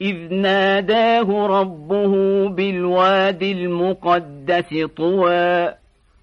إذ ناداه ربه بالواد المقدس طوى.